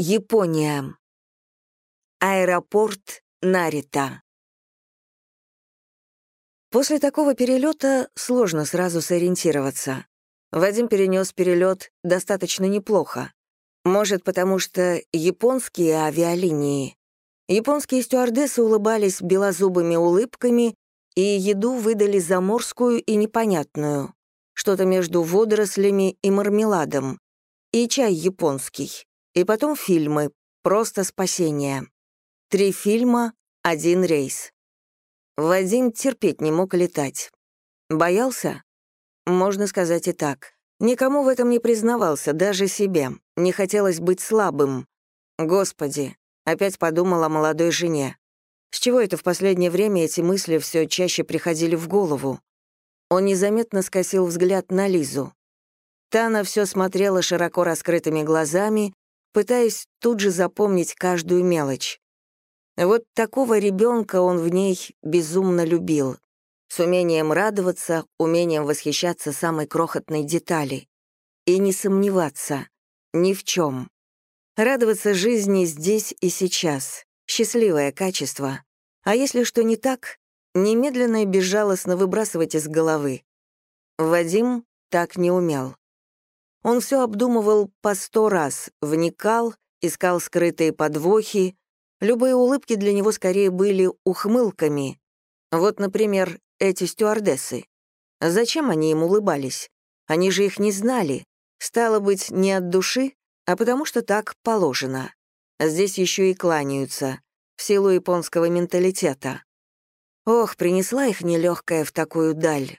Япония. Аэропорт Нарита. После такого перелета сложно сразу сориентироваться. Вадим перенес перелет достаточно неплохо. Может, потому что японские авиалинии. Японские стюардессы улыбались белозубыми улыбками и еду выдали заморскую и непонятную, что-то между водорослями и мармеладом, и чай японский. И потом фильмы «Просто спасение». Три фильма, один рейс. Вадим терпеть не мог летать. Боялся? Можно сказать и так. Никому в этом не признавался, даже себе. Не хотелось быть слабым. Господи, опять подумал о молодой жене. С чего это в последнее время эти мысли все чаще приходили в голову? Он незаметно скосил взгляд на Лизу. Та на все смотрела широко раскрытыми глазами, пытаясь тут же запомнить каждую мелочь. Вот такого ребенка он в ней безумно любил, с умением радоваться, умением восхищаться самой крохотной детали и не сомневаться ни в чем. Радоваться жизни здесь и сейчас — счастливое качество. А если что не так, немедленно и безжалостно выбрасывать из головы. Вадим так не умел. Он все обдумывал по сто раз, вникал, искал скрытые подвохи. Любые улыбки для него скорее были ухмылками. Вот, например, эти стюардессы. Зачем они им улыбались? Они же их не знали. Стало быть, не от души, а потому что так положено. Здесь еще и кланяются, в силу японского менталитета. Ох, принесла их нелегкая в такую даль.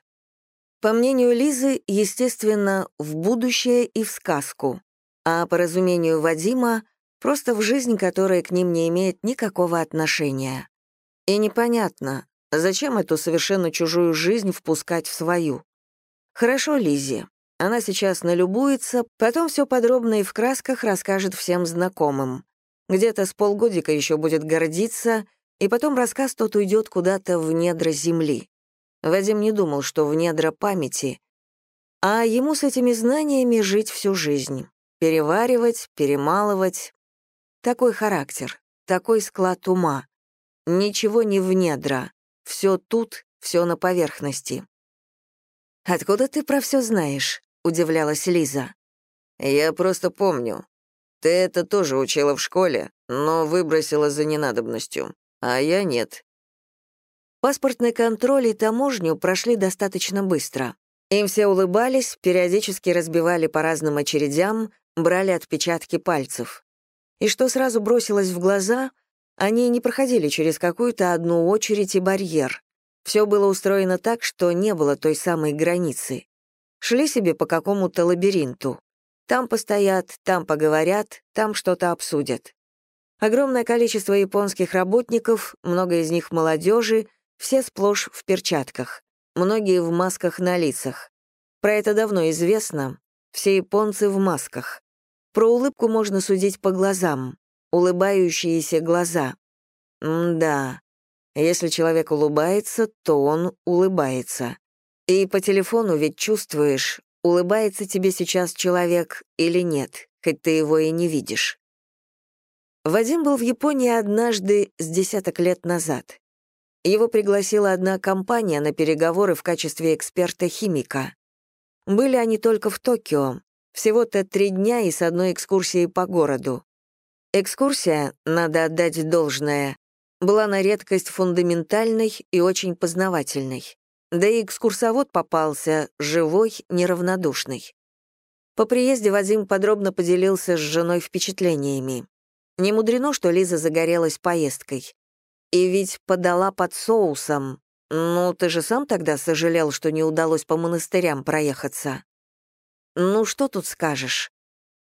По мнению Лизы, естественно, в будущее и в сказку, а по разумению Вадима, просто в жизнь, которая к ним не имеет никакого отношения. И непонятно, зачем эту совершенно чужую жизнь впускать в свою. Хорошо Лизе, она сейчас налюбуется, потом все подробно и в красках расскажет всем знакомым. Где-то с полгодика еще будет гордиться, и потом рассказ тот уйдет куда-то в недра земли. Вадим не думал, что в недра памяти, а ему с этими знаниями жить всю жизнь. Переваривать, перемалывать. Такой характер, такой склад ума. Ничего не в недра. Все тут, все на поверхности. «Откуда ты про все знаешь?» — удивлялась Лиза. «Я просто помню. Ты это тоже учила в школе, но выбросила за ненадобностью, а я нет. Паспортный контроль и таможню прошли достаточно быстро. Им все улыбались, периодически разбивали по разным очередям, брали отпечатки пальцев. И что сразу бросилось в глаза, они не проходили через какую-то одну очередь и барьер. Все было устроено так, что не было той самой границы. Шли себе по какому-то лабиринту. Там постоят, там поговорят, там что-то обсудят. Огромное количество японских работников, много из них молодежи, все сплошь в перчатках, многие в масках на лицах. Про это давно известно, все японцы в масках. Про улыбку можно судить по глазам, улыбающиеся глаза. М-да, если человек улыбается, то он улыбается. И по телефону ведь чувствуешь, улыбается тебе сейчас человек или нет, хоть ты его и не видишь. Вадим был в Японии однажды с десяток лет назад. Его пригласила одна компания на переговоры в качестве эксперта-химика. Были они только в Токио, всего-то три дня и с одной экскурсией по городу. Экскурсия, надо отдать должное, была на редкость фундаментальной и очень познавательной. Да и экскурсовод попался, живой, неравнодушный. По приезде Вадим подробно поделился с женой впечатлениями. Не мудрено, что Лиза загорелась поездкой. И ведь подала под соусом. Ну, ты же сам тогда сожалел, что не удалось по монастырям проехаться. Ну, что тут скажешь?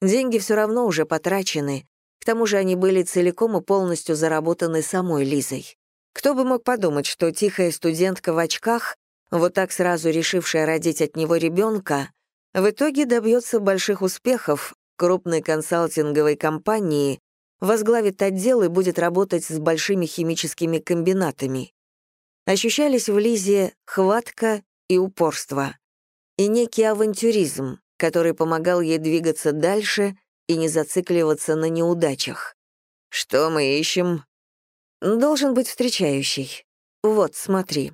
Деньги все равно уже потрачены. К тому же они были целиком и полностью заработаны самой Лизой. Кто бы мог подумать, что тихая студентка в очках, вот так сразу решившая родить от него ребенка, в итоге добьется больших успехов крупной консалтинговой компании, возглавит отдел и будет работать с большими химическими комбинатами. Ощущались в Лизе хватка и упорство, и некий авантюризм, который помогал ей двигаться дальше, и не зацикливаться на неудачах. «Что мы ищем?» «Должен быть встречающий. Вот, смотри».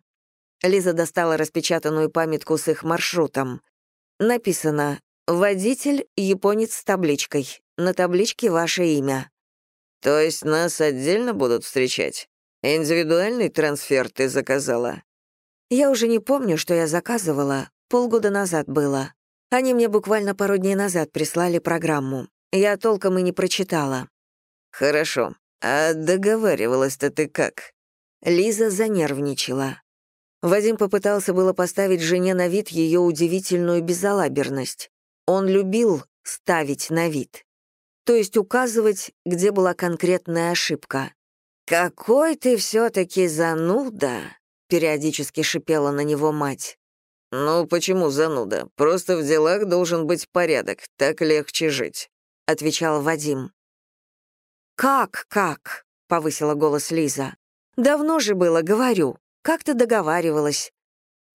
Лиза достала распечатанную памятку с их маршрутом. Написано «Водитель, японец с табличкой. На табличке ваше имя». «То есть нас отдельно будут встречать? Индивидуальный трансфер ты заказала?» «Я уже не помню, что я заказывала. Полгода назад было. Они мне буквально пару дней назад прислали программу. Я толком и не прочитала». «Хорошо. А договаривалась-то ты как?» Лиза занервничала. Вадим попытался было поставить жене на вид ее удивительную безалаберность. Он любил ставить на вид то есть указывать, где была конкретная ошибка. «Какой ты все-таки зануда!» — периодически шипела на него мать. «Ну, почему зануда? Просто в делах должен быть порядок, так легче жить», — отвечал Вадим. «Как, как?» — повысила голос Лиза. «Давно же было, говорю. Как ты договаривалась?»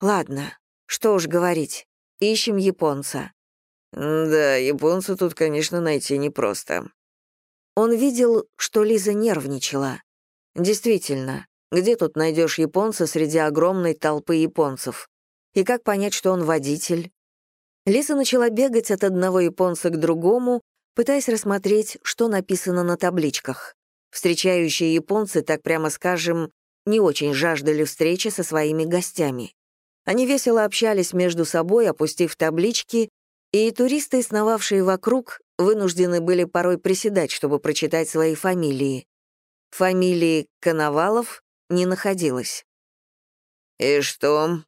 «Ладно, что уж говорить. Ищем японца. Да, японца тут, конечно, найти непросто. Он видел, что Лиза нервничала. Действительно, где тут найдешь японца среди огромной толпы японцев? И как понять, что он водитель? Лиза начала бегать от одного японца к другому, пытаясь рассмотреть, что написано на табличках. Встречающие японцы, так прямо скажем, не очень жаждали встречи со своими гостями. Они весело общались между собой, опустив таблички, и туристы, сновавшие вокруг, вынуждены были порой приседать, чтобы прочитать свои фамилии. Фамилии Коновалов не находилось. «И что?»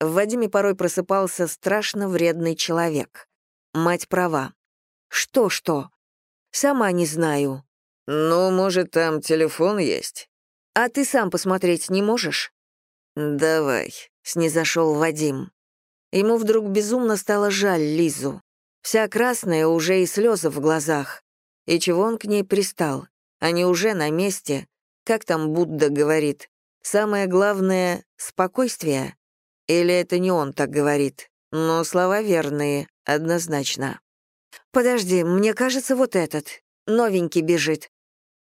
В Вадиме порой просыпался страшно вредный человек. Мать права. «Что-что?» «Сама не знаю». «Ну, может, там телефон есть?» «А ты сам посмотреть не можешь?» «Давай», — снизошел Вадим. Ему вдруг безумно стало жаль Лизу. Вся красная, уже и слезы в глазах. И чего он к ней пристал? Они уже на месте. Как там Будда говорит? Самое главное — спокойствие? Или это не он так говорит? Но слова верные, однозначно. «Подожди, мне кажется, вот этот. Новенький бежит.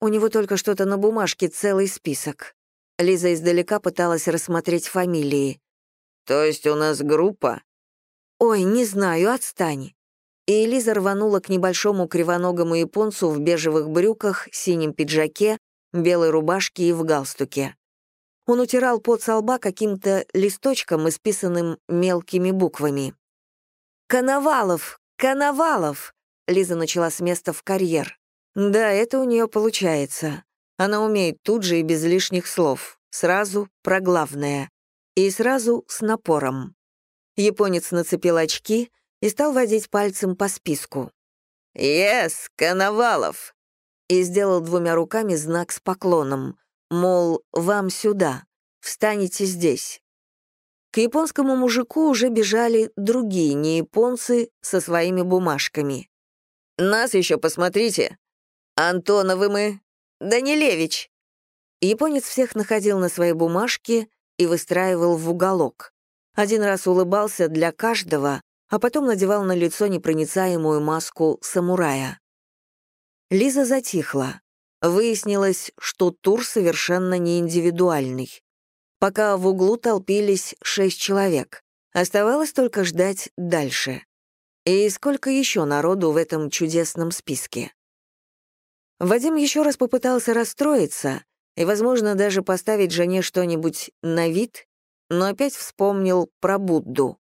У него только что-то на бумажке, целый список». Лиза издалека пыталась рассмотреть фамилии. «То есть у нас группа?» «Ой, не знаю, отстань». И Элиза рванула к небольшому кривоногому японцу в бежевых брюках, синем пиджаке, белой рубашке и в галстуке. Он утирал пот со лба каким-то листочком, исписанным мелкими буквами. «Коновалов! Коновалов!» Лиза начала с места в карьер. Да, это у нее получается. Она умеет тут же и без лишних слов. Сразу про главное и сразу с напором. Японец нацепил очки и стал водить пальцем по списку. «Yes, Коновалов!» и сделал двумя руками знак с поклоном, мол, вам сюда, встанете здесь. К японскому мужику уже бежали другие не японцы со своими бумажками. «Нас еще посмотрите! Антоновы мы! Данилевич!» Японец всех находил на своей бумажке и выстраивал в уголок. Один раз улыбался для каждого, а потом надевал на лицо непроницаемую маску самурая. Лиза затихла. Выяснилось, что тур совершенно не индивидуальный. Пока в углу толпились шесть человек. Оставалось только ждать дальше. И сколько еще народу в этом чудесном списке? Вадим еще раз попытался расстроиться, и, возможно, даже поставить жене что-нибудь на вид, но опять вспомнил про Будду.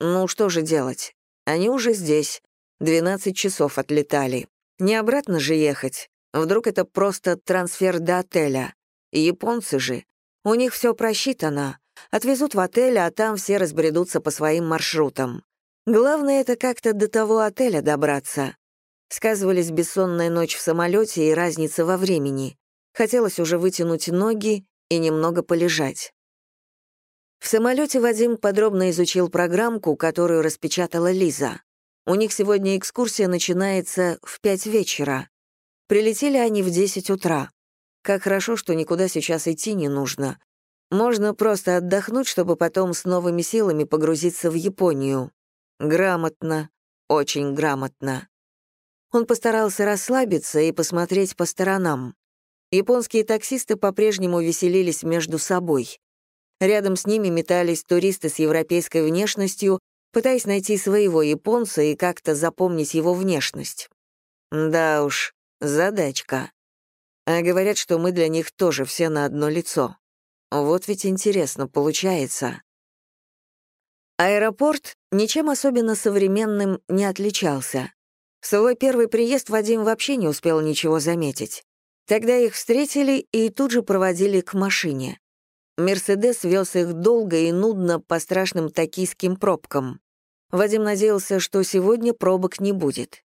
Ну, что же делать? Они уже здесь. 12 часов отлетали. Не обратно же ехать. Вдруг это просто трансфер до отеля. Японцы же. У них все просчитано. Отвезут в отель, а там все разбредутся по своим маршрутам. Главное — это как-то до того отеля добраться. Сказывались бессонная ночь в самолете и разница во времени. Хотелось уже вытянуть ноги и немного полежать. В самолете Вадим подробно изучил программку, которую распечатала Лиза. У них сегодня экскурсия начинается в пять вечера. Прилетели они в 10 утра. Как хорошо, что никуда сейчас идти не нужно. Можно просто отдохнуть, чтобы потом с новыми силами погрузиться в Японию. Грамотно, очень грамотно. Он постарался расслабиться и посмотреть по сторонам. Японские таксисты по-прежнему веселились между собой. Рядом с ними метались туристы с европейской внешностью, пытаясь найти своего японца и как-то запомнить его внешность. Да уж, задачка. А говорят, что мы для них тоже все на одно лицо. Вот ведь интересно получается. Аэропорт ничем особенно современным не отличался. В свой первый приезд Вадим вообще не успел ничего заметить. Тогда их встретили и тут же проводили к машине. «Мерседес» вез их долго и нудно по страшным токийским пробкам. Вадим надеялся, что сегодня пробок не будет.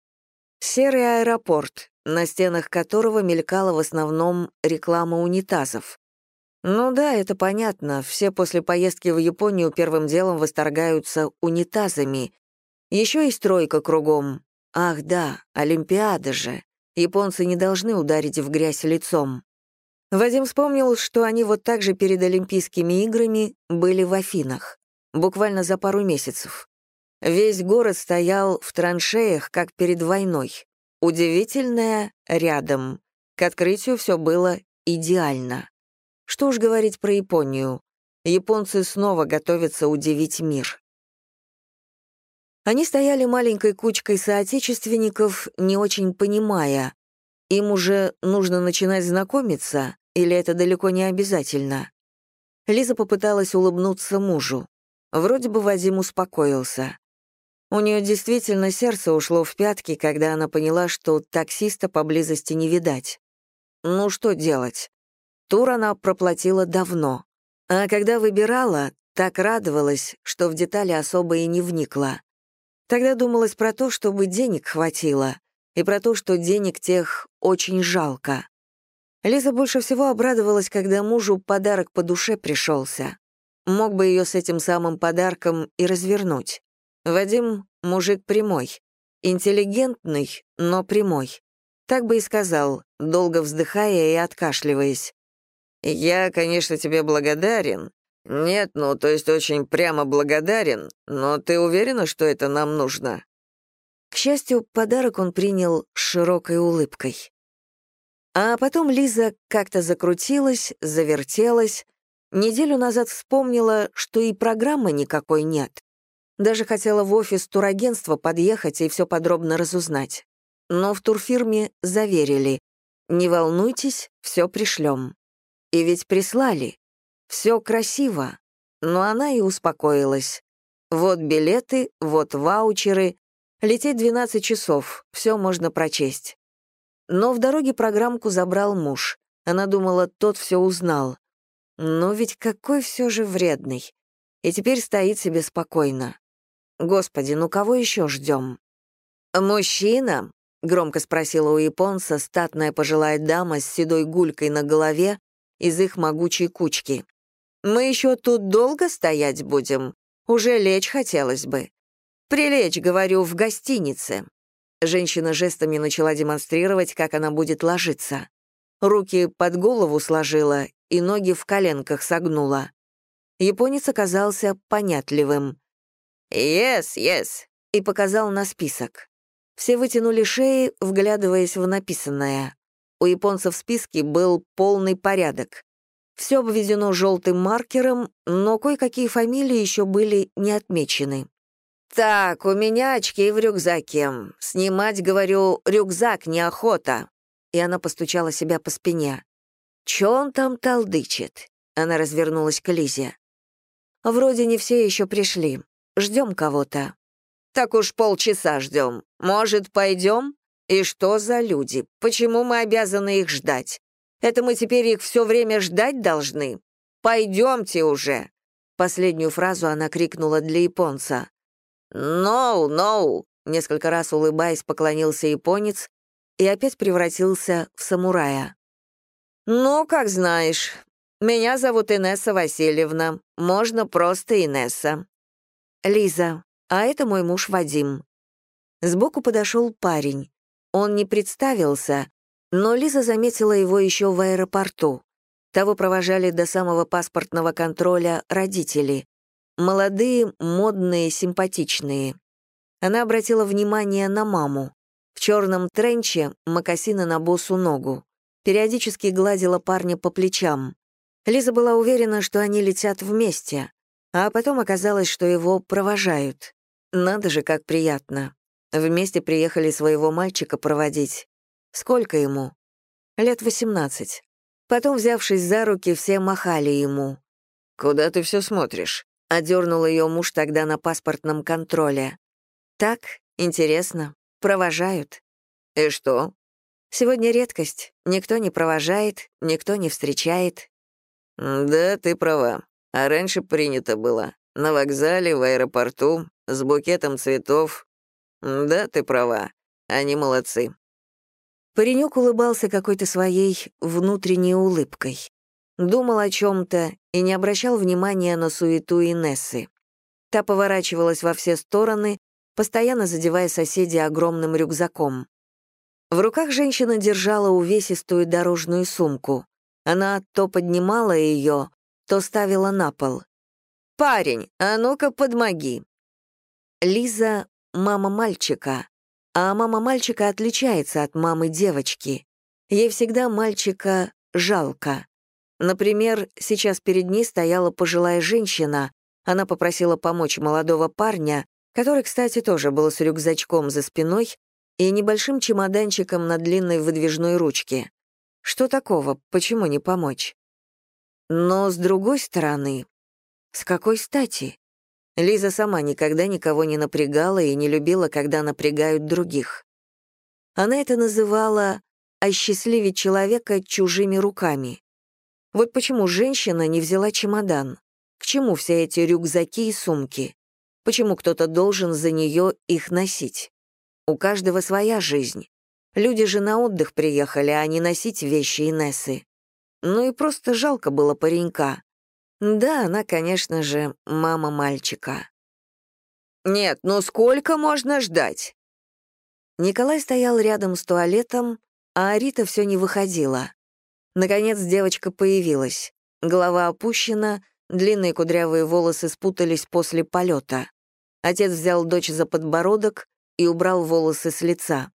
Серый аэропорт, на стенах которого мелькала в основном реклама унитазов. Ну да, это понятно, все после поездки в Японию первым делом восторгаются унитазами. Еще и стройка кругом. Ах да, Олимпиада же. Японцы не должны ударить в грязь лицом. Вадим вспомнил, что они вот так же перед Олимпийскими играми были в Афинах. Буквально за пару месяцев. Весь город стоял в траншеях, как перед войной. Удивительное — рядом. К открытию все было идеально. Что уж говорить про Японию. Японцы снова готовятся удивить мир. Они стояли маленькой кучкой соотечественников, не очень понимая, им уже нужно начинать знакомиться, или это далеко не обязательно. Лиза попыталась улыбнуться мужу. Вроде бы Вадим успокоился. У нее действительно сердце ушло в пятки, когда она поняла, что таксиста поблизости не видать. Ну что делать? Тур она проплатила давно. А когда выбирала, так радовалась, что в детали особо и не вникла. Тогда думалось про то, чтобы денег хватило, и про то, что денег тех очень жалко. Лиза больше всего обрадовалась, когда мужу подарок по душе пришелся. Мог бы ее с этим самым подарком и развернуть. Вадим — мужик прямой. Интеллигентный, но прямой. Так бы и сказал, долго вздыхая и откашливаясь. «Я, конечно, тебе благодарен. Нет, ну, то есть очень прямо благодарен, но ты уверена, что это нам нужно?» К счастью, подарок он принял с широкой улыбкой. А потом Лиза как-то закрутилась, завертелась, неделю назад вспомнила, что и программы никакой нет. Даже хотела в офис турагентства подъехать и все подробно разузнать. Но в турфирме заверили. «Не волнуйтесь, все пришлем». И ведь прислали. Все красиво. Но она и успокоилась. Вот билеты, вот ваучеры. Лететь 12 часов, все можно прочесть. Но в дороге программку забрал муж. Она думала, тот все узнал. Но ведь какой все же вредный. И теперь стоит себе спокойно. Господи, ну кого еще ждем? «Мужчина?» — громко спросила у японца статная пожилая дама с седой гулькой на голове из их могучей кучки. «Мы еще тут долго стоять будем? Уже лечь хотелось бы. Прилечь, говорю, в гостинице». Женщина жестами начала демонстрировать, как она будет ложиться. Руки под голову сложила и ноги в коленках согнула. Японец оказался понятливым. «Yes, yes», и показал на список. Все вытянули шеи, вглядываясь в написанное. У японцев в списке был полный порядок. Все обведено желтым маркером, но кое-какие фамилии еще были не отмечены. «Так, у меня очки в рюкзаке. Снимать, говорю, рюкзак неохота». И она постучала себя по спине. «Чё он там толдычит?» Она развернулась к Лизе. «Вроде не все еще пришли. Ждем кого-то». «Так уж полчаса ждем. Может, пойдем? И что за люди? Почему мы обязаны их ждать? Это мы теперь их все время ждать должны? Пойдемте уже!» Последнюю фразу она крикнула для японца. «No, no!» — несколько раз улыбаясь, поклонился японец и опять превратился в самурая. «Ну, как знаешь. Меня зовут Инесса Васильевна. Можно просто Инесса. «Лиза, а это мой муж Вадим». Сбоку подошел парень. Он не представился, но Лиза заметила его еще в аэропорту. Того провожали до самого паспортного контроля родители. Молодые, модные, симпатичные. Она обратила внимание на маму. В черном тренче, мокасины на босу ногу. Периодически гладила парня по плечам. Лиза была уверена, что они летят вместе, а потом оказалось, что его провожают. Надо же, как приятно. Вместе приехали своего мальчика проводить. Сколько ему? Лет восемнадцать. Потом, взявшись за руки, все махали ему. «Куда ты все смотришь?» — одернул ее муж тогда на паспортном контроле. «Так, интересно. Провожают». «И что?» «Сегодня редкость. Никто не провожает, никто не встречает». «Да, ты права. А раньше принято было. На вокзале, в аэропорту, с букетом цветов. Да, ты права. Они молодцы. Паренек улыбался какой-то своей внутренней улыбкой. Думал о чем-то и не обращал внимания на суету Инессы. Та поворачивалась во все стороны, постоянно задевая соседей огромным рюкзаком. В руках женщина держала увесистую дорожную сумку. Она то поднимала ее, то ставила на пол. «Парень, а ну-ка подмоги!» Лиза — мама мальчика, а мама мальчика отличается от мамы девочки. Ей всегда мальчика жалко. Например, сейчас перед ней стояла пожилая женщина, она попросила помочь молодого парня, который, кстати, тоже был с рюкзачком за спиной и небольшим чемоданчиком на длинной выдвижной ручке. Что такого, почему не помочь? Но, с другой стороны, с какой стати? Лиза сама никогда никого не напрягала и не любила, когда напрягают других. Она это называла «осчастливить человека чужими руками». Вот почему женщина не взяла чемодан. К чему все эти рюкзаки и сумки? Почему кто-то должен за нее их носить? У каждого своя жизнь. Люди же на отдых приехали, а не носить вещи Инессы. Ну и просто жалко было паренька. Да, она, конечно же, мама мальчика. «Нет, ну сколько можно ждать?» Николай стоял рядом с туалетом, а Арита все не выходила. Наконец девочка появилась. Голова опущена, длинные кудрявые волосы спутались после полета. Отец взял дочь за подбородок и убрал волосы с лица.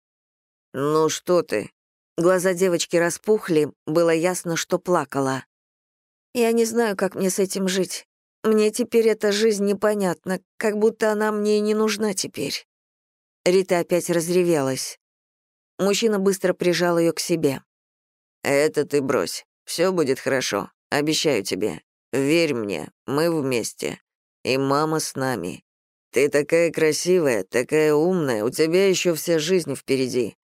«Ну что ты?» Глаза девочки распухли, было ясно, что плакала. Я не знаю, как мне с этим жить. Мне теперь эта жизнь непонятна, как будто она мне и не нужна теперь». Рита опять разревелась. Мужчина быстро прижал ее к себе. «Это ты брось. Все будет хорошо. Обещаю тебе. Верь мне, мы вместе. И мама с нами. Ты такая красивая, такая умная, у тебя еще вся жизнь впереди.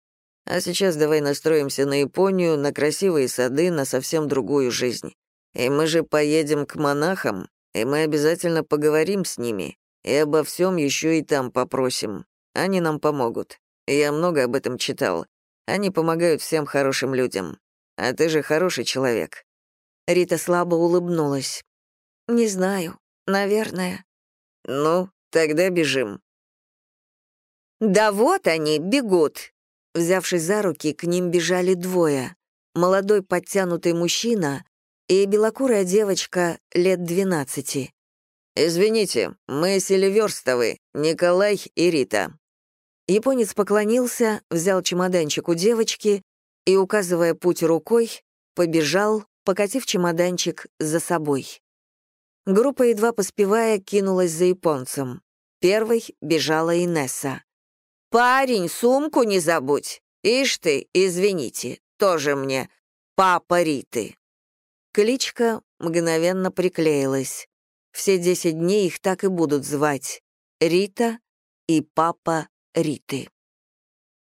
А сейчас давай настроимся на Японию, на красивые сады, на совсем другую жизнь. И мы же поедем к монахам, и мы обязательно поговорим с ними, и обо всем еще и там попросим. Они нам помогут. Я много об этом читал. Они помогают всем хорошим людям. А ты же хороший человек». Рита слабо улыбнулась. «Не знаю. Наверное». «Ну, тогда бежим». «Да вот они, бегут!» Взявшись за руки, к ним бежали двое. Молодой подтянутый мужчина и белокурая девочка лет двенадцати. «Извините, мы Селиверстовы, Николай и Рита». Японец поклонился, взял чемоданчик у девочки и, указывая путь рукой, побежал, покатив чемоданчик за собой. Группа, едва поспевая, кинулась за японцем. Первой бежала Инесса. «Парень, сумку не забудь! Ишь ты, извините, тоже мне, папа Риты!» Кличка мгновенно приклеилась. Все десять дней их так и будут звать. Рита и папа Риты.